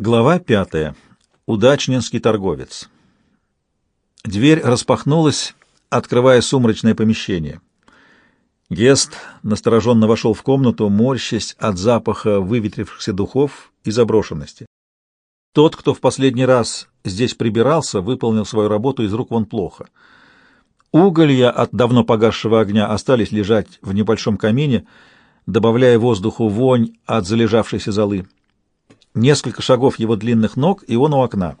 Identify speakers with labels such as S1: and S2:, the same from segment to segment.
S1: Глава пятая. Удачнинский торговец. Дверь распахнулась, открывая сумрачное помещение. Гест настороженно вошел в комнату, морщась от запаха выветрившихся духов и заброшенности. Тот, кто в последний раз здесь прибирался, выполнил свою работу из рук вон плохо. Уголья от давно погасшего огня остались лежать в небольшом камине, добавляя воздуху вонь от залежавшейся золы. Несколько шагов его длинных ног, и он у окна.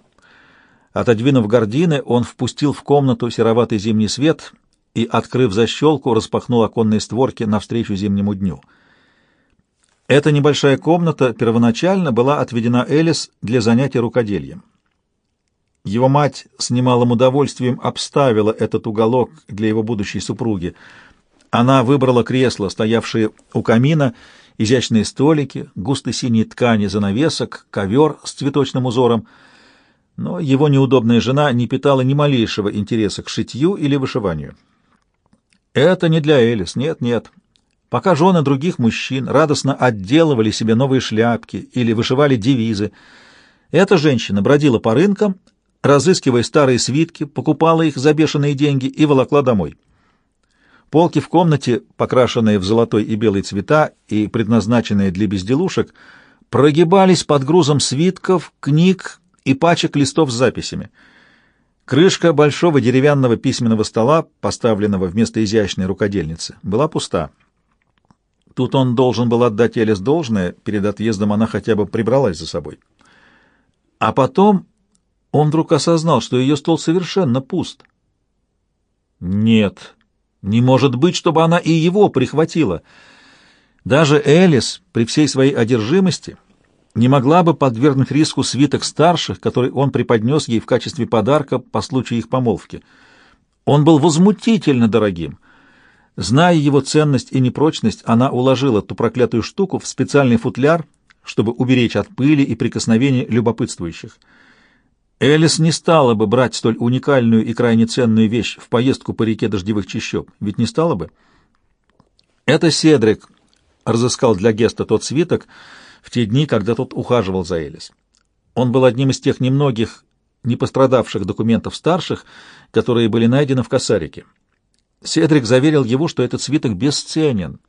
S1: Отодвинув гардины, он впустил в комнату сероватый зимний свет и, открыв защелку, распахнул оконные створки навстречу зимнему дню. Эта небольшая комната первоначально была отведена Элис для занятий рукоделием. Его мать с немалым удовольствием обставила этот уголок для его будущей супруги. Она выбрала кресла, стоявшие у камина, изящные столики, густо синие ткани занавесок, ковер с цветочным узором. Но его неудобная жена не питала ни малейшего интереса к шитью или вышиванию. Это не для Элис, нет-нет. Пока жены других мужчин радостно отделывали себе новые шляпки или вышивали девизы, эта женщина бродила по рынкам, разыскивая старые свитки, покупала их за бешеные деньги и волокла домой. Полки в комнате, покрашенные в золотой и белый цвета и предназначенные для безделушек, прогибались под грузом свитков, книг и пачек листов с записями. Крышка большого деревянного письменного стола, поставленного вместо изящной рукодельницы, была пуста. Тут он должен был отдать Элис должное, перед отъездом она хотя бы прибралась за собой. А потом он вдруг осознал, что ее стол совершенно пуст. Нет, не может быть, чтобы она и его прихватила. Даже Элис, при всей своей одержимости, не могла бы подвергнуть риску свиток старших, который он преподнес ей в качестве подарка по случаю их помолвки. Он был возмутительно дорогим. Зная его ценность и непрочность, она уложила ту проклятую штуку в специальный футляр, чтобы уберечь от пыли и прикосновений любопытствующих. Элис не стала бы брать столь уникальную и крайне ценную вещь в поездку по реке дождевых чащоб, ведь не стала бы. Это Седрик разыскал для Геста тот свиток в те дни, когда тот ухаживал за Элис. Он был одним из тех немногих не пострадавших документов старших, которые были найдены в косарике. Седрик заверил его, что этот свиток бесценен,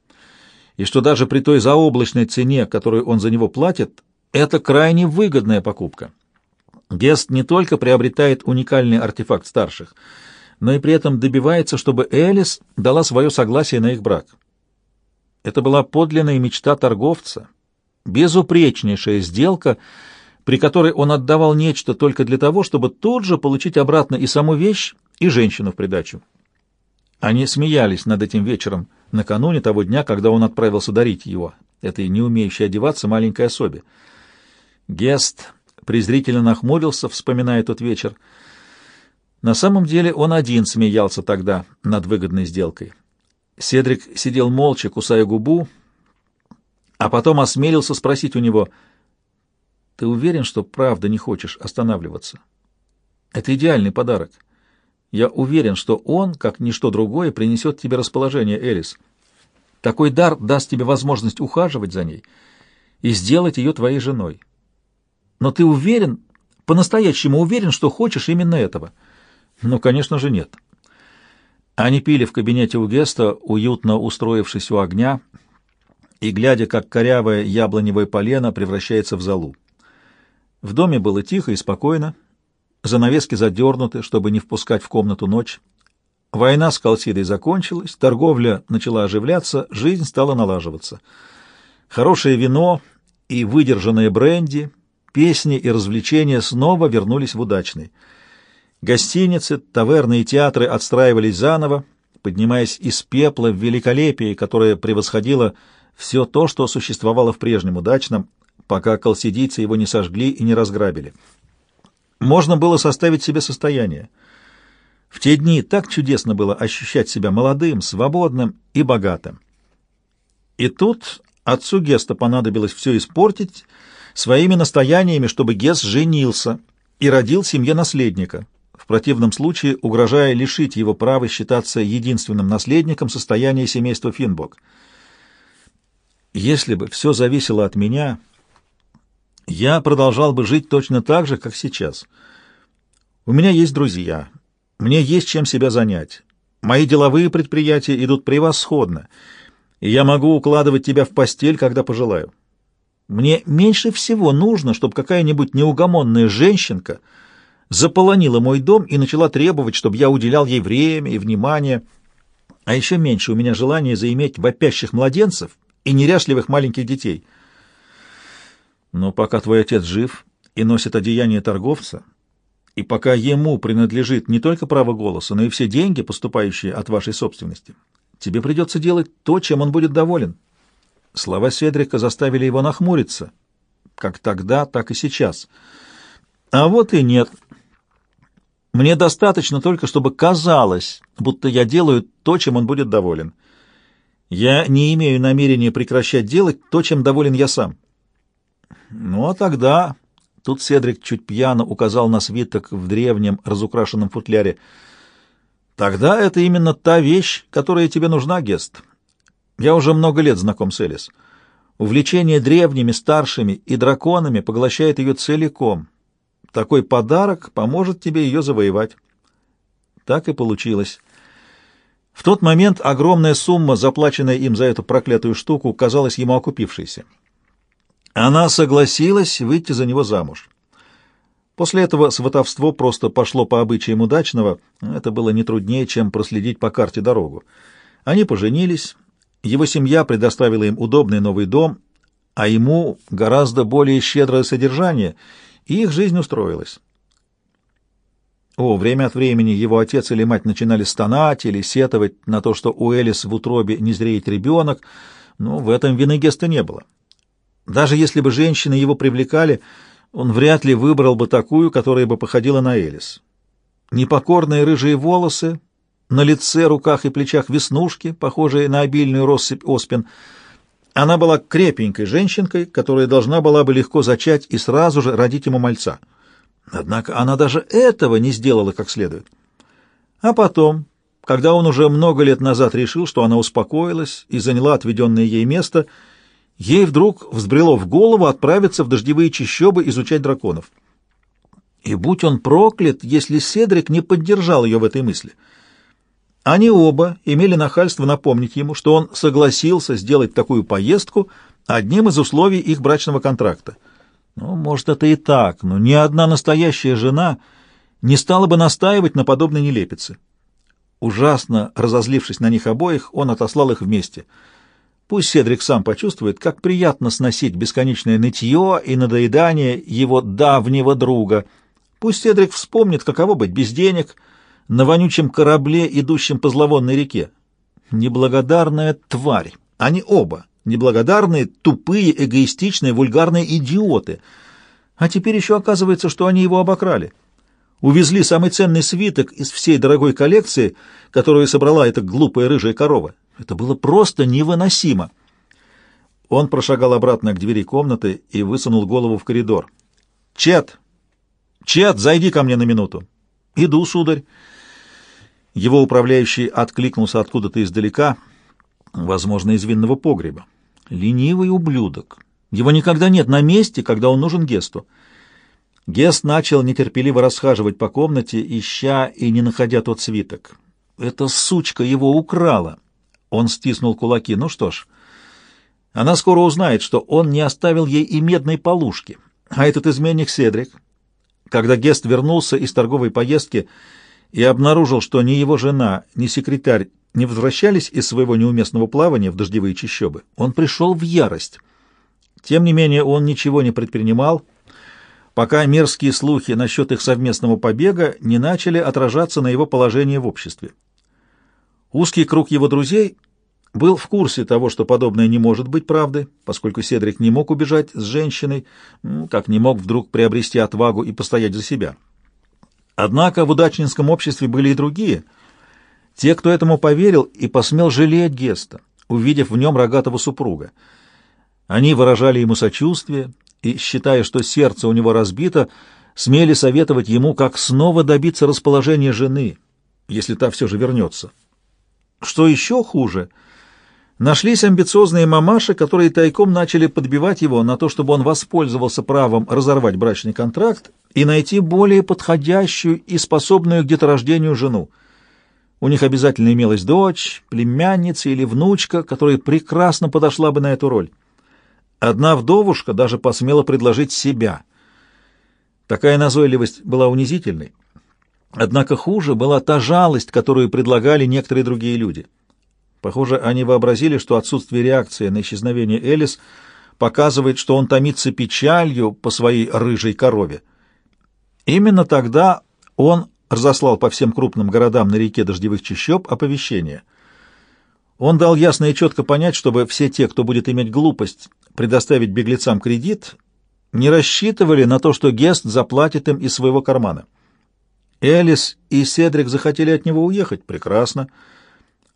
S1: и что даже при той заоблачной цене, которую он за него платит, это крайне выгодная покупка. Гест не только приобретает уникальный артефакт старших, но и при этом добивается, чтобы Элис дала свое согласие на их брак. Это была подлинная мечта торговца, безупречнейшая сделка, при которой он отдавал нечто только для того, чтобы тут же получить обратно и саму вещь, и женщину в придачу. Они смеялись над этим вечером, накануне того дня, когда он отправился дарить его, этой не умеющей одеваться маленькой особе. Гест презрительно нахмурился, вспоминая тот вечер. На самом деле он один смеялся тогда над выгодной сделкой. Седрик сидел молча, кусая губу, а потом осмелился спросить у него, «Ты уверен, что правда не хочешь останавливаться? Это идеальный подарок. Я уверен, что он, как ничто другое, принесет тебе расположение, Элис. Такой дар даст тебе возможность ухаживать за ней и сделать ее твоей женой. Но ты уверен, по-настоящему уверен, что хочешь именно этого? Ну, конечно же, нет. Они пили в кабинете у Геста, уютно устроившись у огня, и глядя, как корявое яблоневое полено превращается в золу. В доме было тихо и спокойно, занавески задернуты, чтобы не впускать в комнату ночь. Война с Калсидой закончилась, торговля начала оживляться, жизнь стала налаживаться. Хорошее вино и выдержанное бренди — Песни и развлечения снова вернулись в удачный. Гостиницы, таверны и театры отстраивались заново, поднимаясь из пепла в великолепие, которое превосходило все то, что существовало в прежнем удачном, пока колсидийцы его не сожгли и не разграбили. Можно было составить себе состояние. В те дни так чудесно было ощущать себя молодым, свободным и богатым. И тут отцу Геста понадобилось все испортить, своими настояниями, чтобы Гес женился и родил семье наследника, в противном случае угрожая лишить его права считаться единственным наследником состояния семейства Финбок. Если бы все зависело от меня, я продолжал бы жить точно так же, как сейчас. У меня есть друзья, мне есть чем себя занять. Мои деловые предприятия идут превосходно, и я могу укладывать тебя в постель, когда пожелаю. Мне меньше всего нужно, чтобы какая-нибудь неугомонная женщинка заполонила мой дом и начала требовать, чтобы я уделял ей время и внимание. А еще меньше у меня желания заиметь вопящих младенцев и неряшливых маленьких детей. Но пока твой отец жив и носит одеяние торговца, и пока ему принадлежит не только право голоса, но и все деньги, поступающие от вашей собственности, тебе придется делать то, чем он будет доволен. Слова Седрика заставили его нахмуриться, как тогда, так и сейчас. А вот и нет. Мне достаточно только, чтобы казалось, будто я делаю то, чем он будет доволен. Я не имею намерения прекращать делать то, чем доволен я сам. Ну, а тогда... Тут Седрик чуть пьяно указал на свиток в древнем разукрашенном футляре. Тогда это именно та вещь, которая тебе нужна, Гест. Я уже много лет знаком с Элис. Увлечение древними, старшими и драконами поглощает ее целиком. Такой подарок поможет тебе ее завоевать. Так и получилось. В тот момент огромная сумма, заплаченная им за эту проклятую штуку, казалась ему окупившейся. Она согласилась выйти за него замуж. После этого сватовство просто пошло по обычаям удачного, это было не труднее, чем проследить по карте дорогу. Они поженились, его семья предоставила им удобный новый дом, а ему гораздо более щедрое содержание, и их жизнь устроилась. О, время от времени его отец или мать начинали стонать или сетовать на то, что у Элис в утробе не зреет ребенок, но в этом вины Геста не было. Даже если бы женщины его привлекали, он вряд ли выбрал бы такую, которая бы походила на Элис. Непокорные рыжие волосы, на лице, руках и плечах веснушки, похожие на обильную россыпь оспин. Она была крепенькой женщинкой, которая должна была бы легко зачать и сразу же родить ему мальца. Однако она даже этого не сделала как следует. А потом, когда он уже много лет назад решил, что она успокоилась и заняла отведенное ей место, ей вдруг взбрело в голову отправиться в дождевые чащобы изучать драконов. И будь он проклят, если Седрик не поддержал ее в этой мысли. Они оба имели нахальство напомнить ему, что он согласился сделать такую поездку одним из условий их брачного контракта. Ну, может, это и так, но ни одна настоящая жена не стала бы настаивать на подобной нелепице. Ужасно разозлившись на них обоих, он отослал их вместе — Пусть Седрик сам почувствует, как приятно сносить бесконечное нытье и надоедание его давнего друга. Пусть Седрик вспомнит, каково быть без денег на вонючем корабле, идущем по зловонной реке. Неблагодарная тварь. Они оба. Неблагодарные, тупые, эгоистичные, вульгарные идиоты. А теперь еще оказывается, что они его обокрали. Увезли самый ценный свиток из всей дорогой коллекции, которую собрала эта глупая рыжая корова. Это было просто невыносимо. Он прошагал обратно к двери комнаты и высунул голову в коридор. «Чет! Чет, зайди ко мне на минуту!» «Иду, сударь!» Его управляющий откликнулся откуда-то издалека, возможно, из винного погреба. Ленивый ублюдок. Его никогда нет на месте, когда он нужен Гесту. Гест начал нетерпеливо расхаживать по комнате, ища и не находя тот свиток. Эта сучка его украла. Он стиснул кулаки. Ну что ж, она скоро узнает, что он не оставил ей и медной полушки. А этот изменник Седрик, когда Гест вернулся из торговой поездки и обнаружил, что ни его жена, ни секретарь не возвращались из своего неуместного плавания в дождевые чащобы, он пришел в ярость. Тем не менее, он ничего не предпринимал, пока мерзкие слухи насчет их совместного побега не начали отражаться на его положении в обществе. Узкий круг его друзей был в курсе того, что подобное не может быть правдой, поскольку Седрик не мог убежать с женщиной, как не мог вдруг приобрести отвагу и постоять за себя. Однако в удачнинском обществе были и другие, те, кто этому поверил и посмел жалеть Геста, увидев в нем рогатого супруга. Они выражали ему сочувствие и, считая, что сердце у него разбито, смели советовать ему, как снова добиться расположения жены, если та все же вернется. Что еще хуже, Нашлись амбициозные мамаши, которые тайком начали подбивать его на то, чтобы он воспользовался правом разорвать брачный контракт и найти более подходящую и способную к деторождению жену. У них обязательно имелась дочь, племянница или внучка, которая прекрасно подошла бы на эту роль. Одна вдовушка даже посмела предложить себя. Такая назойливость была унизительной. Однако хуже была та жалость, которую предлагали некоторые другие люди — Похоже, они вообразили, что отсутствие реакции на исчезновение Элис показывает, что он томится печалью по своей рыжей корове. Именно тогда он разослал по всем крупным городам на реке дождевых чащоб оповещение. Он дал ясно и четко понять, чтобы все те, кто будет иметь глупость предоставить беглецам кредит, не рассчитывали на то, что Гест заплатит им из своего кармана. Элис и Седрик захотели от него уехать. Прекрасно.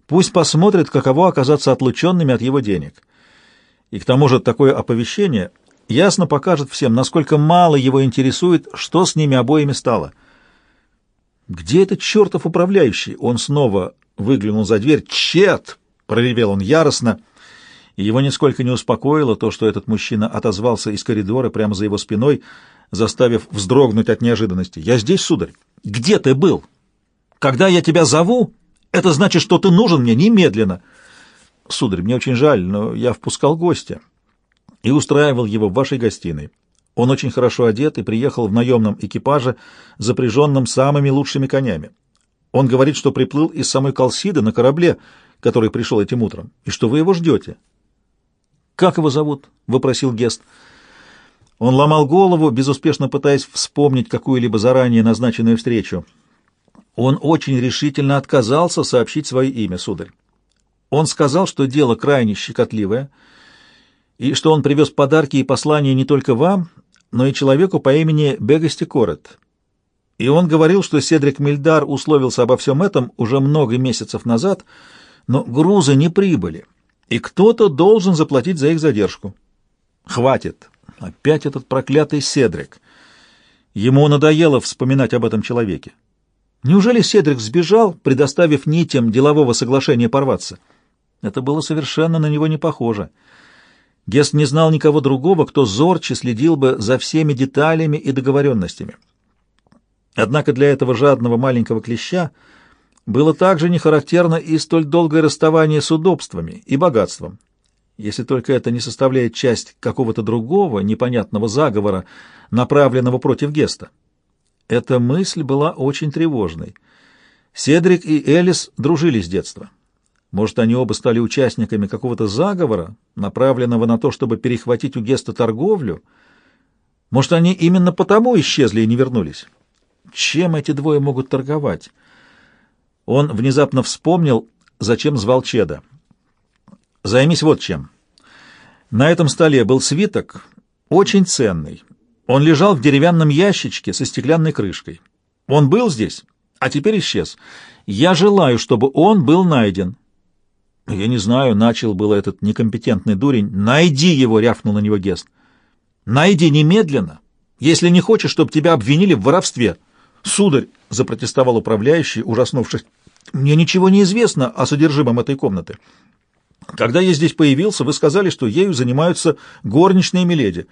S1: Пусть посмотрит, каково оказаться отлученными от его денег. И к тому же такое оповещение ясно покажет всем, насколько мало его интересует, что с ними обоими стало. «Где этот чертов управляющий?» Он снова выглянул за дверь. «Чет!» — проревел он яростно. И его нисколько не успокоило то, что этот мужчина отозвался из коридора прямо за его спиной, заставив вздрогнуть от неожиданности. «Я здесь, сударь. Где ты был? Когда я тебя зову, это значит, что ты нужен мне немедленно. Сударь, мне очень жаль, но я впускал гостя и устраивал его в вашей гостиной. Он очень хорошо одет и приехал в наемном экипаже, запряженном самыми лучшими конями. Он говорит, что приплыл из самой Колсиды на корабле, который пришел этим утром, и что вы его ждете. «Как его зовут?» — вопросил Гест. Он ломал голову, безуспешно пытаясь вспомнить какую-либо заранее назначенную встречу. Он очень решительно отказался сообщить свое имя, сударь. Он сказал, что дело крайне щекотливое, и что он привез подарки и послания не только вам, но и человеку по имени Бегасти Корет. И он говорил, что Седрик Мильдар условился обо всем этом уже много месяцев назад, но грузы не прибыли, и кто-то должен заплатить за их задержку. Хватит. Опять этот проклятый Седрик. Ему надоело вспоминать об этом человеке. Неужели Седрик сбежал, предоставив нитям делового соглашения порваться? Это было совершенно на него не похоже. Гест не знал никого другого, кто зорче следил бы за всеми деталями и договоренностями. Однако для этого жадного маленького клеща было также не характерно и столь долгое расставание с удобствами и богатством, если только это не составляет часть какого-то другого непонятного заговора, направленного против Геста. Эта мысль была очень тревожной. Седрик и Элис дружили с детства. Может, они оба стали участниками какого-то заговора, направленного на то, чтобы перехватить у Геста торговлю? Может, они именно потому исчезли и не вернулись? Чем эти двое могут торговать? Он внезапно вспомнил, зачем звал Чеда. «Займись вот чем. На этом столе был свиток, очень ценный, он лежал в деревянном ящичке со стеклянной крышкой. Он был здесь, а теперь исчез. Я желаю, чтобы он был найден. Я не знаю, начал было этот некомпетентный дурень. Найди его, рявкнул на него Гест. Найди немедленно, если не хочешь, чтобы тебя обвинили в воровстве. Сударь, запротестовал управляющий, ужаснувшись, мне ничего не известно о содержимом этой комнаты. Когда я здесь появился, вы сказали, что ею занимаются горничные миледи.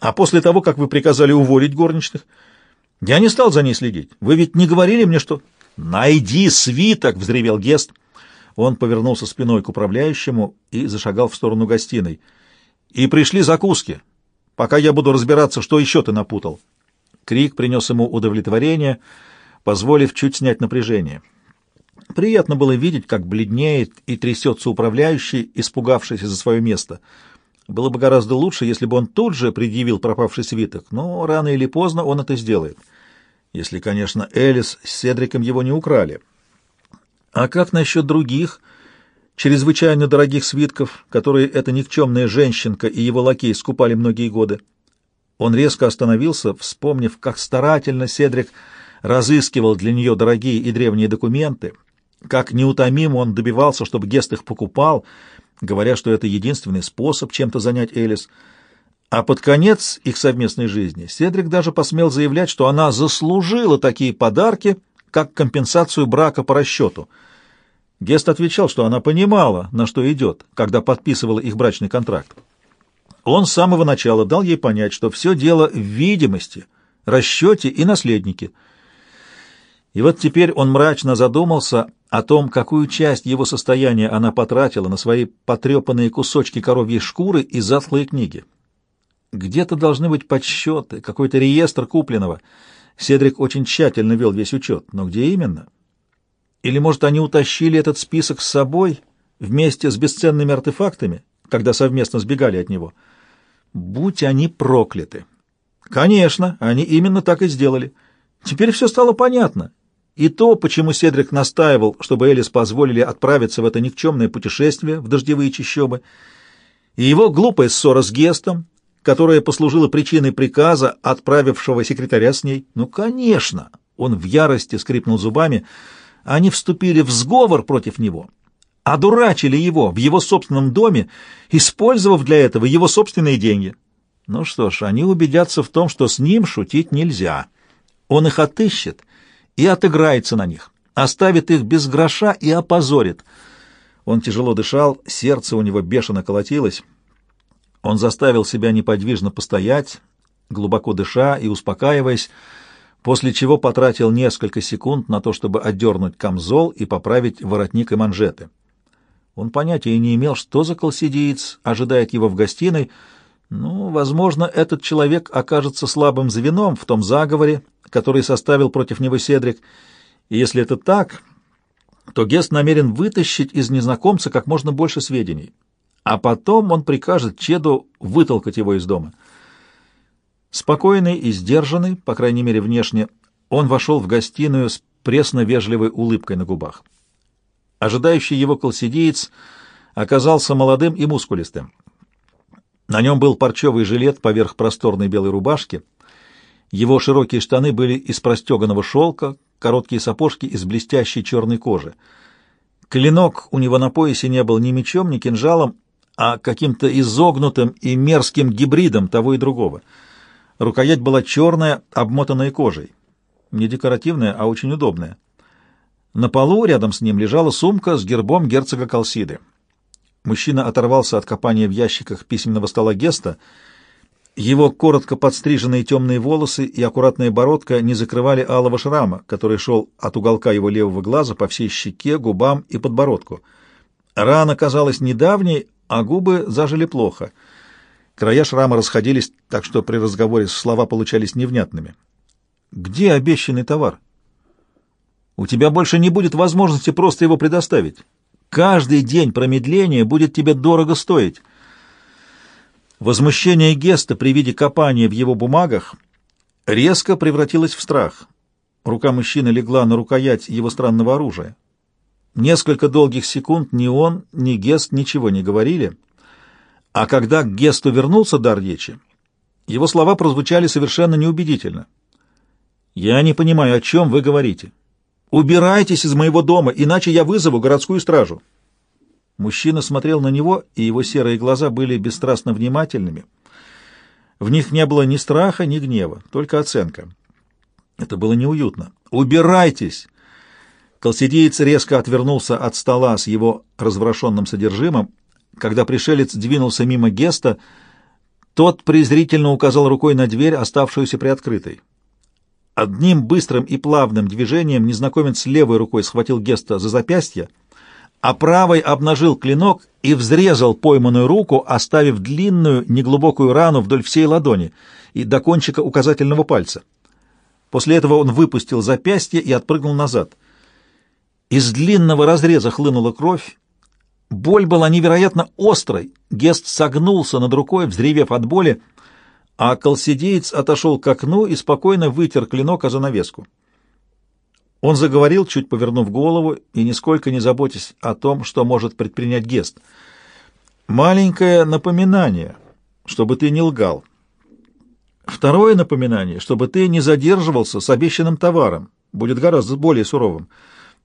S1: А после того, как вы приказали уволить горничных, я не стал за ней следить. Вы ведь не говорили мне, что... «Найди свиток!» — взревел Гест. Он повернулся спиной к управляющему и зашагал в сторону гостиной. «И пришли закуски, пока я буду разбираться, что еще ты напутал». Крик принес ему удовлетворение, позволив чуть снять напряжение. Приятно было видеть, как бледнеет и трясется управляющий, испугавшийся за свое место — было бы гораздо лучше, если бы он тут же предъявил пропавший свиток, но рано или поздно он это сделает. Если, конечно, Элис с Седриком его не украли. А как насчет других, чрезвычайно дорогих свитков, которые эта никчемная женщинка и его лакей скупали многие годы? Он резко остановился, вспомнив, как старательно Седрик разыскивал для нее дорогие и древние документы, как неутомимо он добивался, чтобы Гест их покупал — говоря, что это единственный способ чем-то занять Элис. А под конец их совместной жизни Седрик даже посмел заявлять, что она заслужила такие подарки, как компенсацию брака по расчету. Гест отвечал, что она понимала, на что идет, когда подписывала их брачный контракт. Он с самого начала дал ей понять, что все дело в видимости, расчете и наследнике. И вот теперь он мрачно задумался о том, какую часть его состояния она потратила на свои потрепанные кусочки коровьей шкуры и затхлые книги. Где-то должны быть подсчеты, какой-то реестр купленного. Седрик очень тщательно вел весь учет, но где именно? Или, может, они утащили этот список с собой вместе с бесценными артефактами, когда совместно сбегали от него? Будь они прокляты! Конечно, они именно так и сделали. Теперь все стало понятно. И то, почему Седрик настаивал, чтобы Элис позволили отправиться в это никчемное путешествие в дождевые чащобы, и его глупая ссора с Гестом, которая послужила причиной приказа, отправившего секретаря с ней. Ну, конечно! Он в ярости скрипнул зубами — они вступили в сговор против него, одурачили его в его собственном доме, использовав для этого его собственные деньги. Ну что ж, они убедятся в том, что с ним шутить нельзя. Он их отыщет и отыграется на них, оставит их без гроша и опозорит. Он тяжело дышал, сердце у него бешено колотилось. Он заставил себя неподвижно постоять, глубоко дыша и успокаиваясь, после чего потратил несколько секунд на то, чтобы отдернуть камзол и поправить воротник и манжеты. Он понятия не имел, что за колсидиец ожидает его в гостиной, ну, возможно, этот человек окажется слабым звеном в том заговоре, который составил против него Седрик, и если это так, то Гест намерен вытащить из незнакомца как можно больше сведений, а потом он прикажет Чеду вытолкать его из дома — Спокойный и сдержанный, по крайней мере внешне, он вошел в гостиную с пресно-вежливой улыбкой на губах. Ожидающий его колсидеец оказался молодым и мускулистым. На нем был парчевый жилет поверх просторной белой рубашки. Его широкие штаны были из простеганного шелка, короткие сапожки из блестящей черной кожи. Клинок у него на поясе не был ни мечом, ни кинжалом, а каким-то изогнутым и мерзким гибридом того и другого — Рукоять была черная, обмотанная кожей. Не декоративная, а очень удобная. На полу рядом с ним лежала сумка с гербом герцога Калсиды. Мужчина оторвался от копания в ящиках письменного стола Геста. Его коротко подстриженные темные волосы и аккуратная бородка не закрывали алого шрама, который шел от уголка его левого глаза по всей щеке, губам и подбородку. Рана казалась недавней, а губы зажили плохо — Края шрама расходились, так что при разговоре слова получались невнятными. «Где обещанный товар?» «У тебя больше не будет возможности просто его предоставить. Каждый день промедления будет тебе дорого стоить». Возмущение Геста при виде копания в его бумагах резко превратилось в страх. Рука мужчины легла на рукоять его странного оружия. Несколько долгих секунд ни он, ни Гест ничего не говорили — а когда к Гесту вернулся дар речи, его слова прозвучали совершенно неубедительно. «Я не понимаю, о чем вы говорите. Убирайтесь из моего дома, иначе я вызову городскую стражу». Мужчина смотрел на него, и его серые глаза были бесстрастно внимательными. В них не было ни страха, ни гнева, только оценка. Это было неуютно. «Убирайтесь!» Колсидеец резко отвернулся от стола с его разворошенным содержимым когда пришелец двинулся мимо Геста, тот презрительно указал рукой на дверь, оставшуюся приоткрытой. Одним быстрым и плавным движением незнакомец левой рукой схватил Геста за запястье, а правой обнажил клинок и взрезал пойманную руку, оставив длинную, неглубокую рану вдоль всей ладони и до кончика указательного пальца. После этого он выпустил запястье и отпрыгнул назад. Из длинного разреза хлынула кровь, Боль была невероятно острой. Гест согнулся над рукой, взревев от боли, а колсидеец отошел к окну и спокойно вытер клинок о занавеску. Он заговорил, чуть повернув голову и нисколько не заботясь о том, что может предпринять Гест. «Маленькое напоминание, чтобы ты не лгал. Второе напоминание, чтобы ты не задерживался с обещанным товаром, будет гораздо более суровым,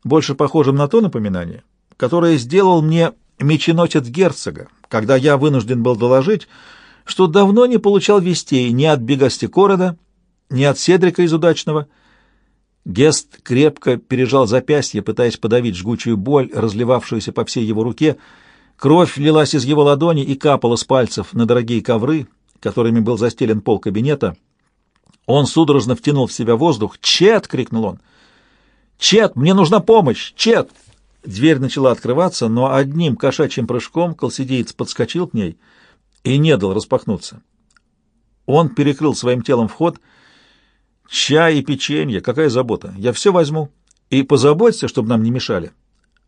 S1: больше похожим на то напоминание, которое сделал мне меченосец герцога, когда я вынужден был доложить, что давно не получал вестей ни от Бегасти Корода, ни от Седрика из Удачного. Гест крепко пережал запястье, пытаясь подавить жгучую боль, разливавшуюся по всей его руке. Кровь лилась из его ладони и капала с пальцев на дорогие ковры, которыми был застелен пол кабинета. Он судорожно втянул в себя воздух. «Чет!» — крикнул он. «Чет! Мне нужна помощь! Чет!» Дверь начала открываться, но одним кошачьим прыжком колсидеец подскочил к ней и не дал распахнуться. Он перекрыл своим телом вход. «Чай и печенье, какая забота! Я все возьму. И позаботься, чтобы нам не мешали.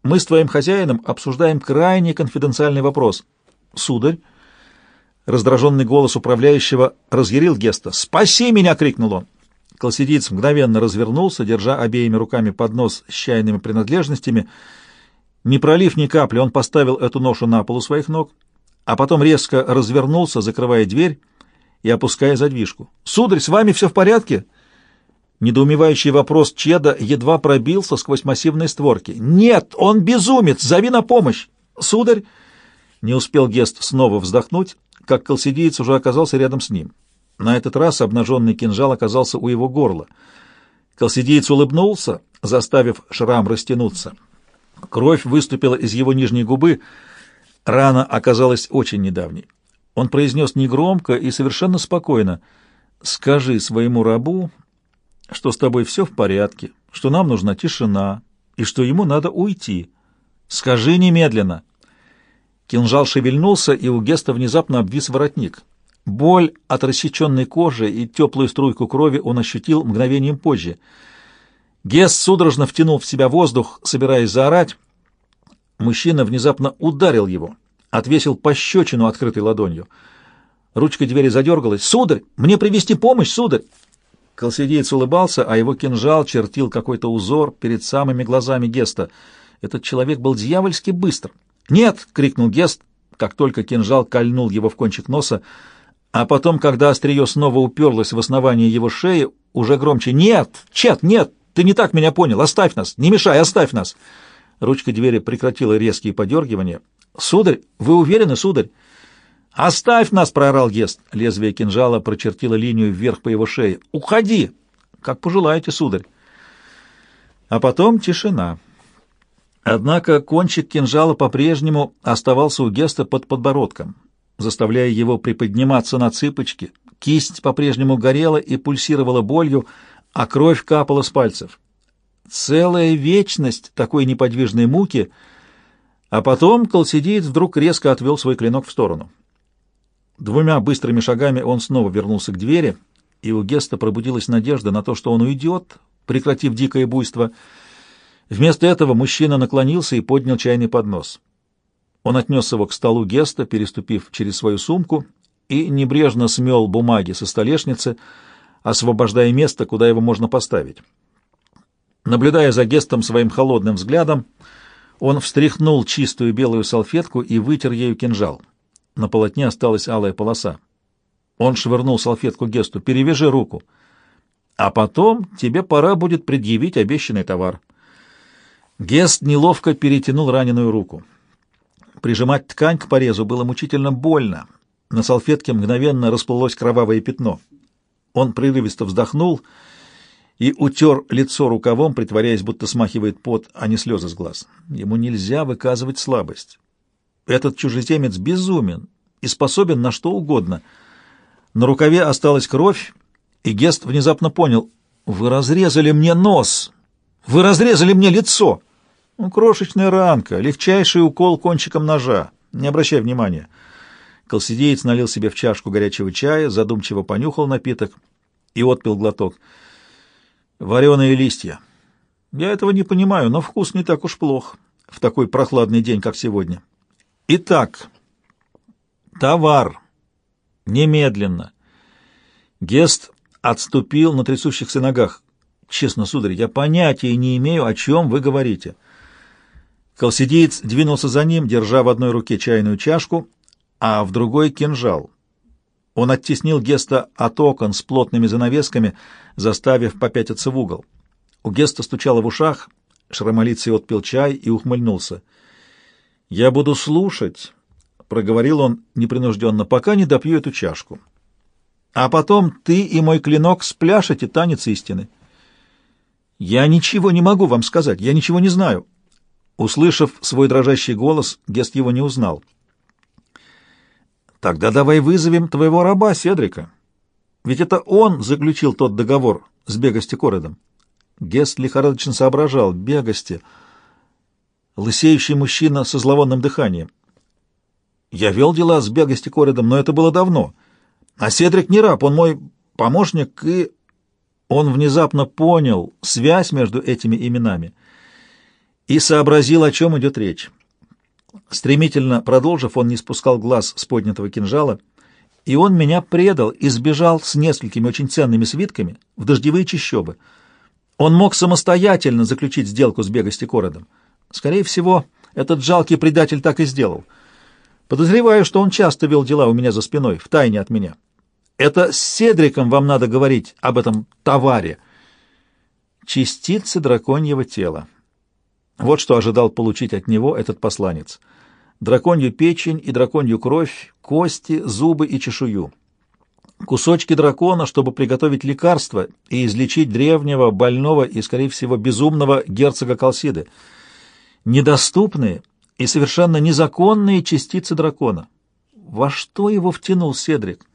S1: Мы с твоим хозяином обсуждаем крайне конфиденциальный вопрос. Сударь!» Раздраженный голос управляющего разъярил Геста. «Спаси меня!» — крикнул он. Колсидиец мгновенно развернулся, держа обеими руками поднос с чайными принадлежностями. Не пролив ни капли, он поставил эту ношу на полу своих ног, а потом резко развернулся, закрывая дверь и опуская задвижку. «Сударь, с вами все в порядке?» Недоумевающий вопрос Чеда едва пробился сквозь массивные створки. «Нет, он безумец! Зови на помощь!» «Сударь!» Не успел Гест снова вздохнуть, как колсидиец уже оказался рядом с ним. На этот раз обнаженный кинжал оказался у его горла. Колсидиец улыбнулся, заставив шрам растянуться. Кровь выступила из его нижней губы. Рана оказалась очень недавней. Он произнес негромко и совершенно спокойно. «Скажи своему рабу, что с тобой все в порядке, что нам нужна тишина и что ему надо уйти. Скажи немедленно». Кинжал шевельнулся, и у Геста внезапно обвис воротник. Боль от рассеченной кожи и теплую струйку крови он ощутил мгновением позже. Гест судорожно втянул в себя воздух, собираясь заорать. Мужчина внезапно ударил его, отвесил пощечину открытой ладонью. Ручка двери задергалась. «Сударь! Мне привести помощь, сударь!» Колсидеец улыбался, а его кинжал чертил какой-то узор перед самыми глазами Геста. Этот человек был дьявольски быстр. «Нет!» — крикнул Гест, как только кинжал кольнул его в кончик носа, а потом, когда острие снова уперлось в основание его шеи, уже громче «Нет! Чет, нет! Ты не так меня понял! Оставь нас! Не мешай, оставь нас!» Ручка двери прекратила резкие подергивания. «Сударь, вы уверены, сударь?» «Оставь нас!» — проорал Гест. Лезвие кинжала прочертило линию вверх по его шее. «Уходи!» «Как пожелаете, сударь!» А потом тишина. Однако кончик кинжала по-прежнему оставался у Геста под подбородком, заставляя его приподниматься на цыпочки. Кисть по-прежнему горела и пульсировала болью, а кровь капала с пальцев. Целая вечность такой неподвижной муки, а потом колсидеец вдруг резко отвел свой клинок в сторону. Двумя быстрыми шагами он снова вернулся к двери, и у Геста пробудилась надежда на то, что он уйдет, прекратив дикое буйство — Вместо этого мужчина наклонился и поднял чайный поднос. Он отнес его к столу Геста, переступив через свою сумку, и небрежно смел бумаги со столешницы, освобождая место, куда его можно поставить. Наблюдая за Гестом своим холодным взглядом, он встряхнул чистую белую салфетку и вытер ею кинжал. На полотне осталась алая полоса. Он швырнул салфетку Гесту. «Перевяжи руку, а потом тебе пора будет предъявить обещанный товар». Гест неловко перетянул раненую руку. Прижимать ткань к порезу было мучительно больно. На салфетке мгновенно расплылось кровавое пятно. Он прерывисто вздохнул и утер лицо рукавом, притворяясь, будто смахивает пот, а не слезы с глаз. Ему нельзя выказывать слабость. Этот чужеземец безумен и способен на что угодно. На рукаве осталась кровь, и Гест внезапно понял — «Вы разрезали мне нос!» Вы разрезали мне лицо. Крошечная ранка, легчайший укол кончиком ножа. Не обращай внимания. Колсидеец налил себе в чашку горячего чая, задумчиво понюхал напиток и отпил глоток. Вареные листья. Я этого не понимаю, но вкус не так уж плох в такой прохладный день, как сегодня. Итак, товар. Немедленно. Гест отступил на трясущихся ногах. Честно, сударь, я понятия не имею, о чем вы говорите. Колсидеец двинулся за ним, держа в одной руке чайную чашку, а в другой — кинжал. Он оттеснил Геста от окон с плотными занавесками, заставив попятиться в угол. У Геста стучало в ушах, Шрамолицый отпил чай и ухмыльнулся. «Я буду слушать», — проговорил он непринужденно, — «пока не допью эту чашку. А потом ты и мой клинок спляшете танец истины». «Я ничего не могу вам сказать, я ничего не знаю». Услышав свой дрожащий голос, Гест его не узнал. «Тогда давай вызовем твоего раба, Седрика. Ведь это он заключил тот договор с Бегости Кородом». Гест лихорадочно соображал. «Бегости...» Лысеющий мужчина со зловонным дыханием. «Я вел дела с Бегости Кородом, но это было давно. А Седрик не раб, он мой помощник и...» Он внезапно понял связь между этими именами и сообразил, о чем идет речь. Стремительно продолжив, он не спускал глаз с поднятого кинжала, и он меня предал и сбежал с несколькими очень ценными свитками в дождевые чащобы. Он мог самостоятельно заключить сделку с Бегостикородом. Скорее всего, этот жалкий предатель так и сделал. Подозреваю, что он часто вел дела у меня за спиной, в тайне от меня. Это с Седриком вам надо говорить об этом товаре. Частицы драконьего тела. Вот что ожидал получить от него этот посланец. Драконью печень и драконью кровь, кости, зубы и чешую. Кусочки дракона, чтобы приготовить лекарство и излечить древнего, больного и, скорее всего, безумного герцога Калсиды. Недоступные и совершенно незаконные частицы дракона. Во что его втянул Седрик?